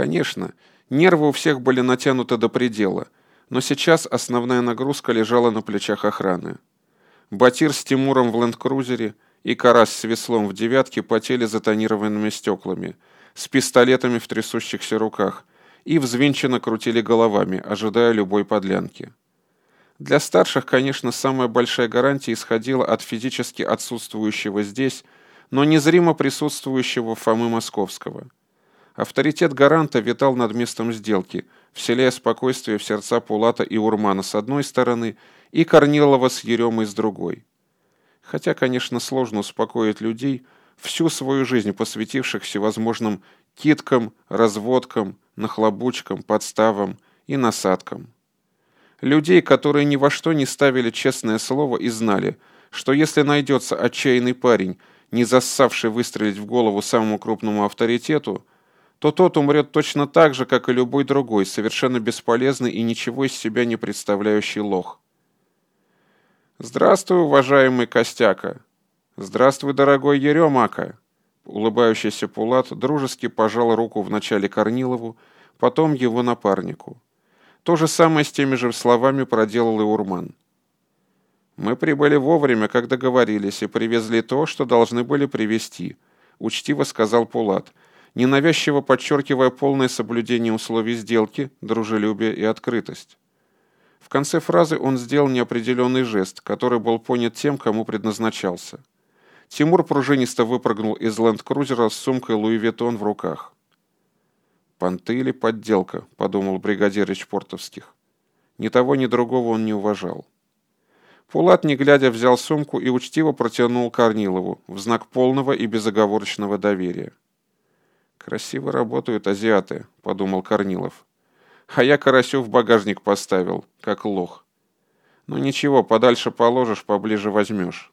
Конечно, нервы у всех были натянуты до предела, но сейчас основная нагрузка лежала на плечах охраны. Батир с Тимуром в ленд-крузере и Карас с веслом в девятке потели за тонированными стеклами, с пистолетами в трясущихся руках, и взвинченно крутили головами, ожидая любой подлянки. Для старших, конечно, самая большая гарантия исходила от физически отсутствующего здесь, но незримо присутствующего Фомы Московского. Авторитет гаранта витал над местом сделки, вселяя спокойствие в сердца Пулата и Урмана с одной стороны и Корнилова с Еремой с другой. Хотя, конечно, сложно успокоить людей, всю свою жизнь посвятивших всевозможным киткам, разводкам, нахлобучкам, подставам и насадкам. Людей, которые ни во что не ставили честное слово и знали, что если найдется отчаянный парень, не зассавший выстрелить в голову самому крупному авторитету, то тот умрет точно так же, как и любой другой, совершенно бесполезный и ничего из себя не представляющий лох. «Здравствуй, уважаемый Костяка!» «Здравствуй, дорогой Еремака!» Улыбающийся Пулат дружески пожал руку вначале Корнилову, потом его напарнику. То же самое с теми же словами проделал и Урман. «Мы прибыли вовремя, как договорились, и привезли то, что должны были привезти», — учтиво сказал Пулат, ненавязчиво подчеркивая полное соблюдение условий сделки, дружелюбие и открытость. В конце фразы он сделал неопределенный жест, который был понят тем, кому предназначался. Тимур пружинисто выпрыгнул из ленд-крузера с сумкой Луи Виттон в руках. «Понты или подделка?» — подумал бригадир Ичпортовских. Ни того, ни другого он не уважал. Пулат, не глядя, взял сумку и учтиво протянул Корнилову в знак полного и безоговорочного доверия. «Красиво работают азиаты», — подумал Корнилов. «А я Карасю в багажник поставил, как лох. Ну ничего, подальше положишь, поближе возьмешь».